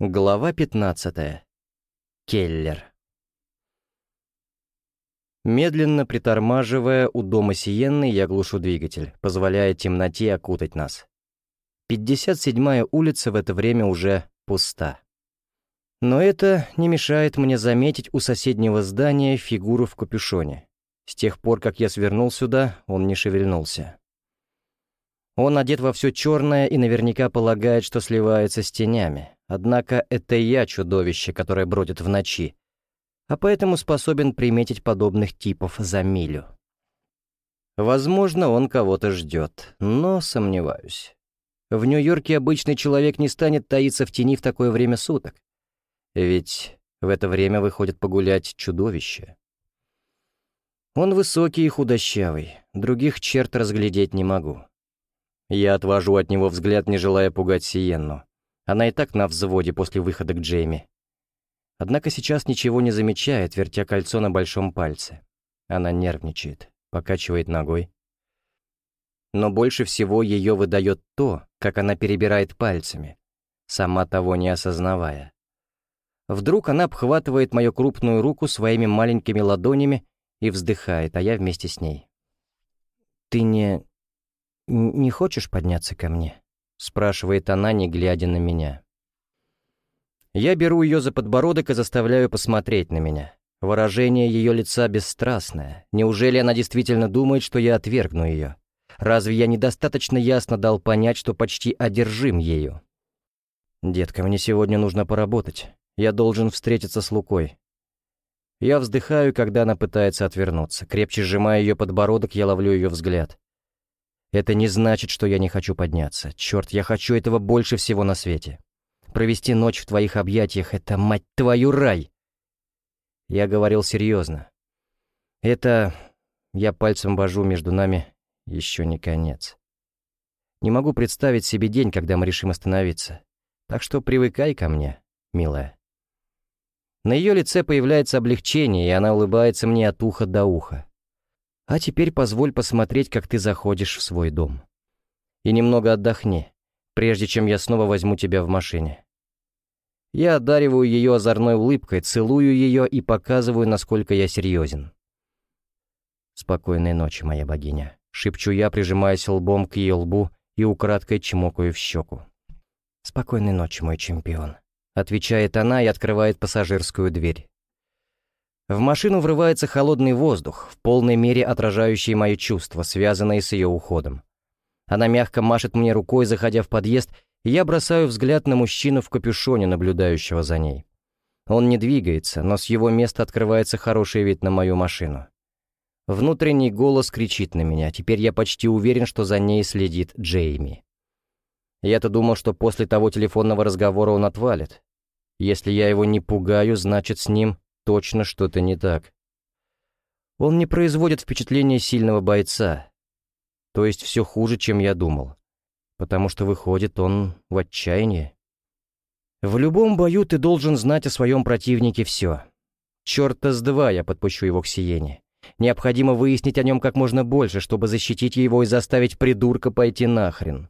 Глава 15. Келлер. Медленно притормаживая у дома Сиенны, я глушу двигатель, позволяя темноте окутать нас. 57-я улица в это время уже пуста. Но это не мешает мне заметить у соседнего здания фигуру в капюшоне. С тех пор, как я свернул сюда, он не шевельнулся. Он одет во все черное и наверняка полагает, что сливается с тенями. Однако это я чудовище, которое бродит в ночи, а поэтому способен приметить подобных типов за милю. Возможно, он кого-то ждет, но сомневаюсь. В Нью-Йорке обычный человек не станет таиться в тени в такое время суток. Ведь в это время выходит погулять чудовище. Он высокий и худощавый, других черт разглядеть не могу. Я отвожу от него взгляд, не желая пугать Сиенну. Она и так на взводе после выхода к Джейми. Однако сейчас ничего не замечает, вертя кольцо на большом пальце. Она нервничает, покачивает ногой. Но больше всего ее выдает то, как она перебирает пальцами, сама того не осознавая. Вдруг она обхватывает мою крупную руку своими маленькими ладонями и вздыхает, а я вместе с ней. «Ты не... не хочешь подняться ко мне?» — спрашивает она, не глядя на меня. Я беру ее за подбородок и заставляю посмотреть на меня. Выражение ее лица бесстрастное. Неужели она действительно думает, что я отвергну ее? Разве я недостаточно ясно дал понять, что почти одержим ею? «Детка, мне сегодня нужно поработать. Я должен встретиться с Лукой». Я вздыхаю, когда она пытается отвернуться. Крепче сжимая ее подбородок, я ловлю ее взгляд. Это не значит, что я не хочу подняться. Черт, я хочу этого больше всего на свете. Провести ночь в твоих объятиях — это, мать твою, рай!» Я говорил серьезно. Это... Я пальцем вожу между нами еще не конец. Не могу представить себе день, когда мы решим остановиться. Так что привыкай ко мне, милая. На ее лице появляется облегчение, и она улыбается мне от уха до уха. А теперь позволь посмотреть, как ты заходишь в свой дом. И немного отдохни, прежде чем я снова возьму тебя в машине. Я одариваю ее озорной улыбкой, целую ее и показываю, насколько я серьезен. «Спокойной ночи, моя богиня», — шепчу я, прижимаясь лбом к ее лбу и украдкой чмокаю в щеку. «Спокойной ночи, мой чемпион», — отвечает она и открывает пассажирскую дверь. В машину врывается холодный воздух, в полной мере отражающий мои чувства, связанные с ее уходом. Она мягко машет мне рукой, заходя в подъезд, и я бросаю взгляд на мужчину в капюшоне, наблюдающего за ней. Он не двигается, но с его места открывается хороший вид на мою машину. Внутренний голос кричит на меня, теперь я почти уверен, что за ней следит Джейми. Я-то думал, что после того телефонного разговора он отвалит. Если я его не пугаю, значит, с ним точно что-то не так. Он не производит впечатления сильного бойца. То есть все хуже, чем я думал. Потому что, выходит, он в отчаянии. В любом бою ты должен знать о своем противнике все. Черта с два я подпущу его к Сиене. Необходимо выяснить о нем как можно больше, чтобы защитить его и заставить придурка пойти нахрен.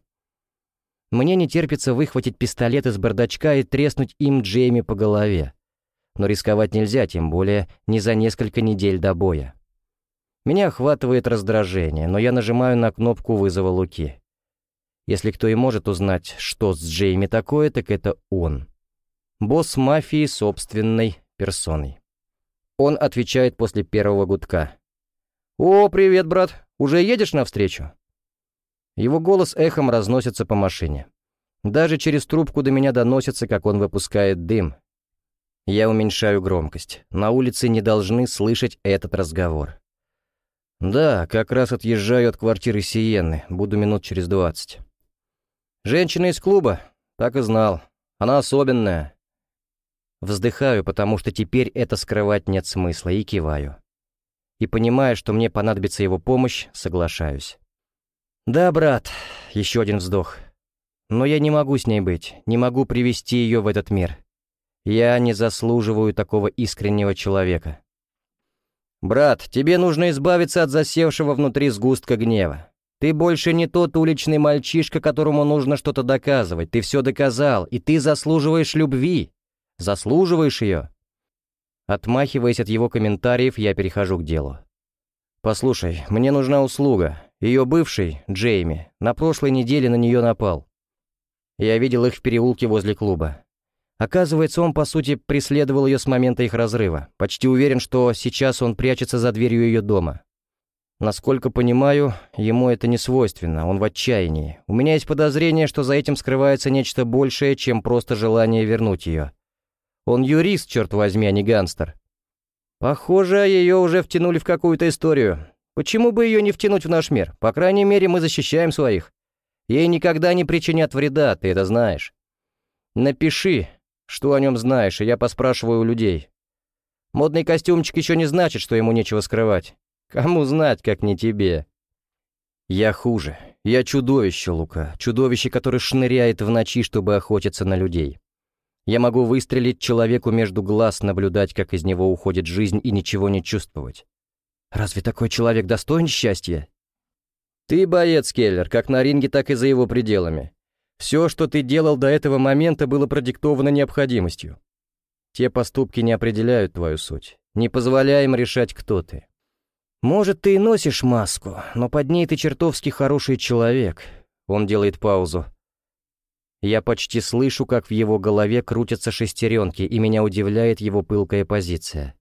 Мне не терпится выхватить пистолет из бардачка и треснуть им Джейми по голове но рисковать нельзя, тем более не за несколько недель до боя. Меня охватывает раздражение, но я нажимаю на кнопку вызова Луки. Если кто и может узнать, что с Джейми такое, так это он. Босс мафии собственной персоной. Он отвечает после первого гудка. «О, привет, брат! Уже едешь навстречу?» Его голос эхом разносится по машине. Даже через трубку до меня доносится, как он выпускает дым, я уменьшаю громкость. На улице не должны слышать этот разговор. Да, как раз отъезжаю от квартиры Сиенны. Буду минут через двадцать. Женщина из клуба? Так и знал. Она особенная. Вздыхаю, потому что теперь это скрывать нет смысла, и киваю. И понимая, что мне понадобится его помощь, соглашаюсь. «Да, брат», — еще один вздох. «Но я не могу с ней быть, не могу привести ее в этот мир. Я не заслуживаю такого искреннего человека. «Брат, тебе нужно избавиться от засевшего внутри сгустка гнева. Ты больше не тот уличный мальчишка, которому нужно что-то доказывать. Ты все доказал, и ты заслуживаешь любви. Заслуживаешь ее. Отмахиваясь от его комментариев, я перехожу к делу. «Послушай, мне нужна услуга. Ее бывший, Джейми, на прошлой неделе на нее напал. Я видел их в переулке возле клуба. Оказывается, он, по сути, преследовал ее с момента их разрыва. Почти уверен, что сейчас он прячется за дверью ее дома. Насколько понимаю, ему это не свойственно, он в отчаянии. У меня есть подозрение, что за этим скрывается нечто большее, чем просто желание вернуть ее. Он юрист, черт возьми, а не гангстер. Похоже, ее уже втянули в какую-то историю. Почему бы ее не втянуть в наш мир? По крайней мере, мы защищаем своих. Ей никогда не причинят вреда, ты это знаешь. Напиши, что о нем знаешь, и я поспрашиваю у людей. Модный костюмчик еще не значит, что ему нечего скрывать. Кому знать, как не тебе? Я хуже. Я чудовище, Лука. Чудовище, которое шныряет в ночи, чтобы охотиться на людей. Я могу выстрелить человеку между глаз, наблюдать, как из него уходит жизнь, и ничего не чувствовать. Разве такой человек достоин счастья? Ты боец, Келлер, как на ринге, так и за его пределами. Все, что ты делал до этого момента, было продиктовано необходимостью. Те поступки не определяют твою суть. Не позволяй им решать, кто ты. Может, ты и носишь маску, но под ней ты чертовски хороший человек. Он делает паузу. Я почти слышу, как в его голове крутятся шестеренки, и меня удивляет его пылкая позиция.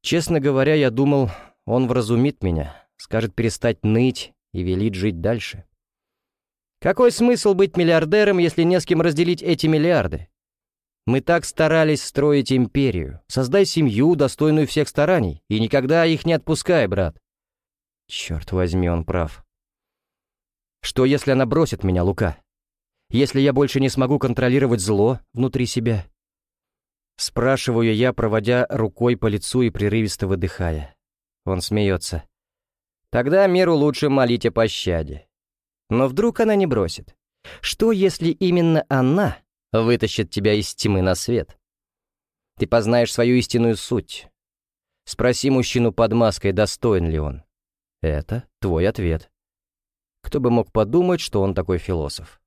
Честно говоря, я думал, он вразумит меня, скажет перестать ныть и велит жить дальше. Какой смысл быть миллиардером, если не с кем разделить эти миллиарды? Мы так старались строить империю. Создай семью, достойную всех стараний, и никогда их не отпускай, брат. Черт возьми, он прав. Что, если она бросит меня, Лука? Если я больше не смогу контролировать зло внутри себя? Спрашиваю я, проводя рукой по лицу и прерывисто выдыхая. Он смеется. Тогда миру лучше молить о пощаде. Но вдруг она не бросит? Что, если именно она вытащит тебя из тьмы на свет. Ты познаешь свою истинную суть. Спроси мужчину под маской, достоин ли он. Это твой ответ. Кто бы мог подумать, что он такой философ.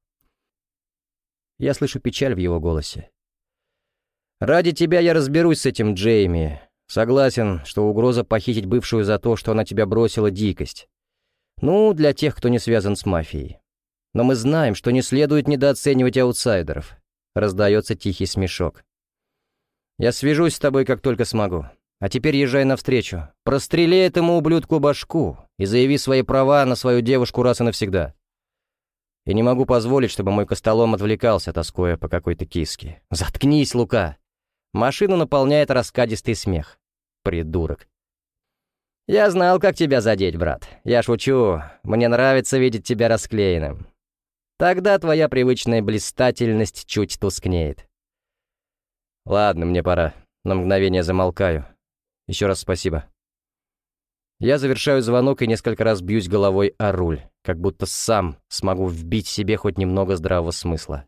Я слышу печаль в его голосе. «Ради тебя я разберусь с этим, Джейми. Согласен, что угроза похитить бывшую за то, что она тебя бросила, дикость. Ну, для тех, кто не связан с мафией. Но мы знаем, что не следует недооценивать аутсайдеров. Раздается тихий смешок. «Я свяжусь с тобой, как только смогу. А теперь езжай навстречу. Прострели этому ублюдку башку и заяви свои права на свою девушку раз и навсегда. И не могу позволить, чтобы мой костолом отвлекался, тоскуя по какой-то киске. Заткнись, Лука!» Машину наполняет раскадистый смех. Придурок. «Я знал, как тебя задеть, брат. Я шучу. Мне нравится видеть тебя расклеенным. Тогда твоя привычная блистательность чуть тускнеет. Ладно, мне пора. На мгновение замолкаю. Еще раз спасибо. Я завершаю звонок и несколько раз бьюсь головой о руль, как будто сам смогу вбить себе хоть немного здравого смысла.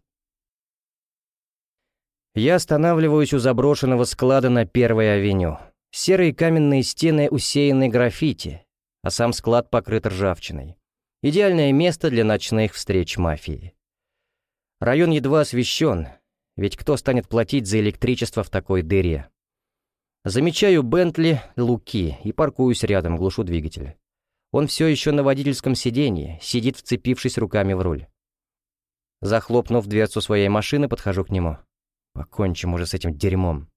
Я останавливаюсь у заброшенного склада на Первой авеню. Серые каменные стены усеяны граффити, а сам склад покрыт ржавчиной. Идеальное место для ночных встреч мафии. Район едва освещен, ведь кто станет платить за электричество в такой дыре? Замечаю Бентли Луки и паркуюсь рядом, глушу двигатель. Он все еще на водительском сиденье, сидит, вцепившись руками в руль. Захлопнув дверцу своей машины, подхожу к нему. Покончим уже с этим дерьмом.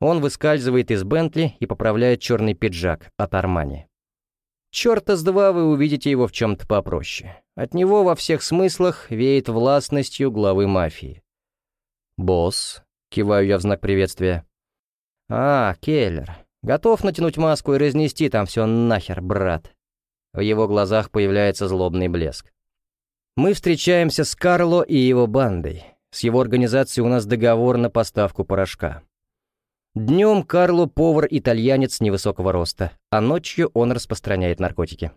Он выскальзывает из Бентли и поправляет черный пиджак от Армани. Чёрта с два вы увидите его в чем-то попроще. От него во всех смыслах веет властностью главы мафии. «Босс», — киваю я в знак приветствия. «А, Келлер, готов натянуть маску и разнести там все нахер, брат». В его глазах появляется злобный блеск. Мы встречаемся с Карло и его бандой. С его организацией у нас договор на поставку порошка. Днем Карло — повар-итальянец невысокого роста, а ночью он распространяет наркотики.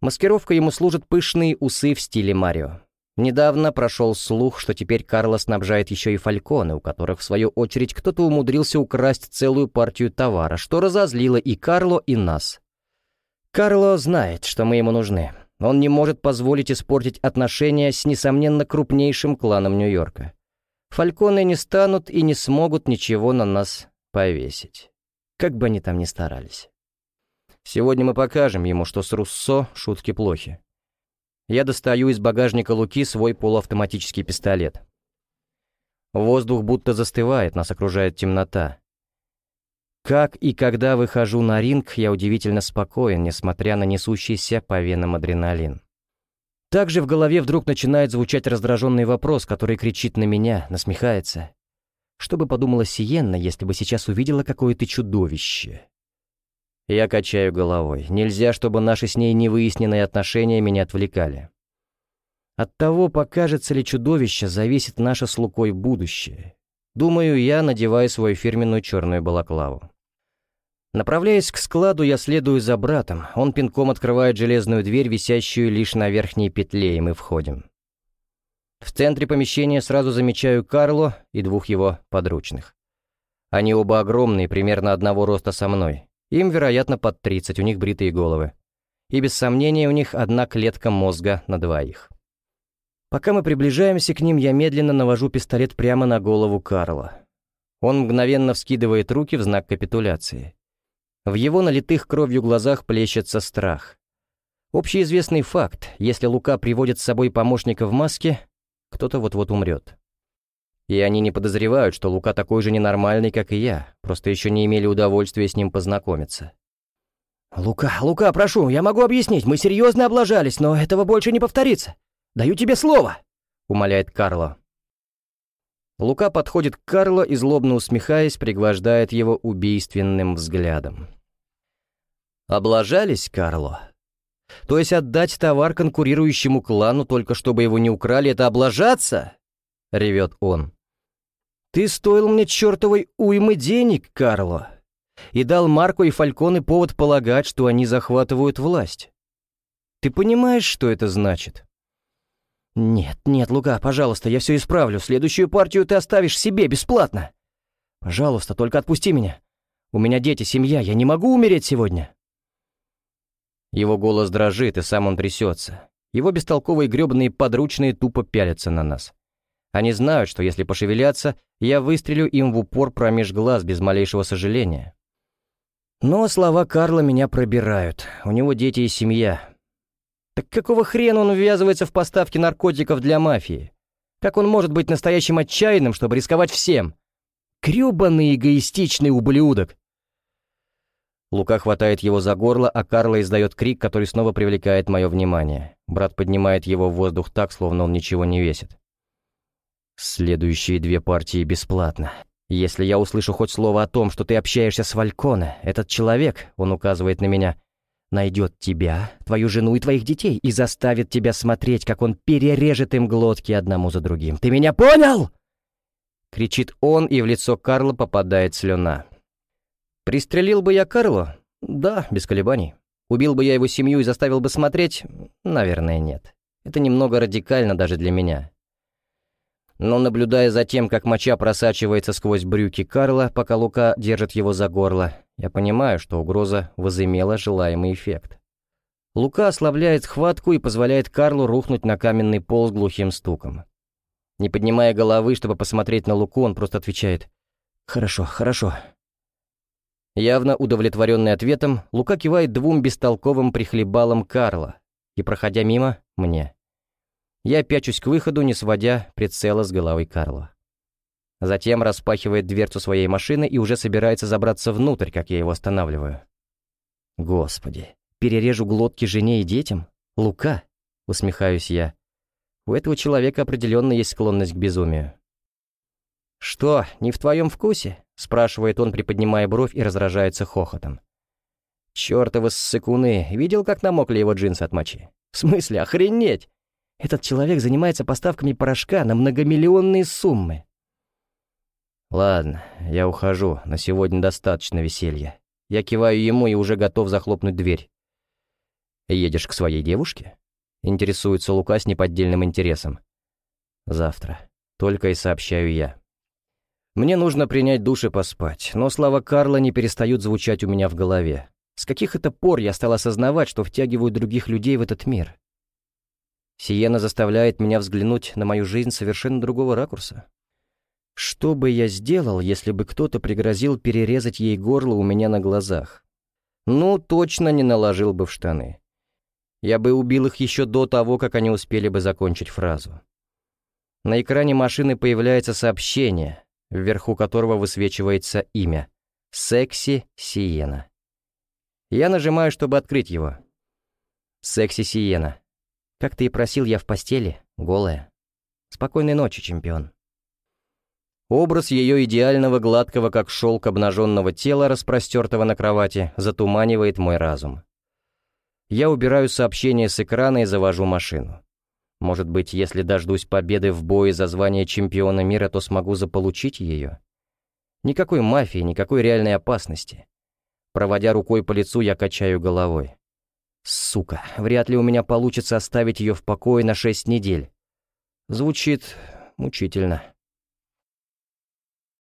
Маскировка ему служат пышные усы в стиле Марио. Недавно прошел слух, что теперь Карло снабжает еще и фальконы, у которых, в свою очередь, кто-то умудрился украсть целую партию товара, что разозлило и Карло, и нас. Карло знает, что мы ему нужны. Он не может позволить испортить отношения с, несомненно, крупнейшим кланом Нью-Йорка. Фальконы не станут и не смогут ничего на нас повесить. Как бы они там ни старались. Сегодня мы покажем ему, что с Руссо шутки плохи. Я достаю из багажника Луки свой полуавтоматический пистолет. Воздух будто застывает, нас окружает темнота. Как и когда выхожу на ринг, я удивительно спокоен, несмотря на несущийся по венам адреналин. Также в голове вдруг начинает звучать раздраженный вопрос, который кричит на меня, насмехается. Что бы подумала Сиенна, если бы сейчас увидела какое-то чудовище? Я качаю головой. Нельзя, чтобы наши с ней невыясненные отношения меня отвлекали. От того, покажется ли чудовище, зависит наше с Лукой будущее. Думаю я, надевая свою фирменную черную балаклаву. Направляясь к складу, я следую за братом. Он пинком открывает железную дверь, висящую лишь на верхней петле, и мы входим. В центре помещения сразу замечаю Карло и двух его подручных. Они оба огромные, примерно одного роста со мной. Им, вероятно, под 30, у них бритые головы. И без сомнения у них одна клетка мозга на двоих. Пока мы приближаемся к ним, я медленно навожу пистолет прямо на голову Карла. Он мгновенно вскидывает руки в знак капитуляции. В его налитых кровью глазах плещется страх. Общеизвестный факт, если Лука приводит с собой помощника в маске, кто-то вот-вот умрет. И они не подозревают, что Лука такой же ненормальный, как и я, просто еще не имели удовольствия с ним познакомиться. «Лука, Лука, прошу, я могу объяснить, мы серьезно облажались, но этого больше не повторится. Даю тебе слово!» — умоляет Карло. Лука подходит к Карло и, злобно усмехаясь, пригвождает его убийственным взглядом. «Облажались, Карло? То есть отдать товар конкурирующему клану, только чтобы его не украли, это облажаться?» — ревет он. Ты стоил мне чертовой уймы денег, Карло, и дал Марко и Фальконе повод полагать, что они захватывают власть. Ты понимаешь, что это значит? Нет, нет, Лука, пожалуйста, я все исправлю. Следующую партию ты оставишь себе бесплатно. Пожалуйста, только отпусти меня. У меня дети, семья, я не могу умереть сегодня. Его голос дрожит, и сам он трясется. Его бестолковые гребаные подручные тупо пялятся на нас. Они знают, что если пошевеляться, я выстрелю им в упор промеж глаз без малейшего сожаления. Но слова Карла меня пробирают. У него дети и семья. Так какого хрена он ввязывается в поставки наркотиков для мафии? Как он может быть настоящим отчаянным, чтобы рисковать всем? Крюбаный эгоистичный ублюдок. Лука хватает его за горло, а Карла издает крик, который снова привлекает мое внимание. Брат поднимает его в воздух так, словно он ничего не весит. Следующие две партии бесплатно. Если я услышу хоть слово о том, что ты общаешься с Вальконе, этот человек, он указывает на меня, найдет тебя, твою жену и твоих детей и заставит тебя смотреть, как он перережет им глотки одному за другим. Ты меня понял? Кричит он, и в лицо Карла попадает слюна. Пристрелил бы я Карло? Да, без колебаний. Убил бы я его семью и заставил бы смотреть? Наверное, нет. Это немного радикально даже для меня но наблюдая за тем, как моча просачивается сквозь брюки Карла, пока Лука держит его за горло, я понимаю, что угроза возымела желаемый эффект. Лука ослабляет хватку и позволяет Карлу рухнуть на каменный пол с глухим стуком. Не поднимая головы, чтобы посмотреть на Луку, он просто отвечает «Хорошо, хорошо». Явно удовлетворенный ответом, Лука кивает двум бестолковым прихлебалам Карла и, проходя мимо, мне. Я пячусь к выходу, не сводя прицела с головы Карла. Затем распахивает дверцу своей машины и уже собирается забраться внутрь, как я его останавливаю. Господи, перережу глотки жене и детям? Лука? Усмехаюсь я. У этого человека определенно есть склонность к безумию. «Что, не в твоем вкусе?» — спрашивает он, приподнимая бровь и разражается хохотом. «Чёртовы ссыкуны, видел, как намокли его джинсы от мочи? В смысле, охренеть! Этот человек занимается поставками порошка на многомиллионные суммы. Ладно, я ухожу, на сегодня достаточно веселья. Я киваю ему и уже готов захлопнуть дверь. Едешь к своей девушке? Интересуется Лука с неподдельным интересом. Завтра. Только и сообщаю я. Мне нужно принять душ и поспать, но слова Карла не перестают звучать у меня в голове. С каких это пор я стал осознавать, что втягиваю других людей в этот мир? Сиена заставляет меня взглянуть на мою жизнь совершенно другого ракурса. Что бы я сделал, если бы кто-то пригрозил перерезать ей горло у меня на глазах? Ну, точно не наложил бы в штаны. Я бы убил их еще до того, как они успели бы закончить фразу. На экране машины появляется сообщение, вверху которого высвечивается имя — «Секси Сиена». Я нажимаю, чтобы открыть его. «Секси Сиена». Как ты и просил, я в постели, голая. Спокойной ночи, чемпион. Образ ее идеального, гладкого, как шелк обнаженного тела, распростертого на кровати, затуманивает мой разум. Я убираю сообщение с экрана и завожу машину. Может быть, если дождусь победы в бое за звание чемпиона мира, то смогу заполучить ее? Никакой мафии, никакой реальной опасности. Проводя рукой по лицу, я качаю головой. Сука, вряд ли у меня получится оставить ее в покое на шесть недель. Звучит мучительно.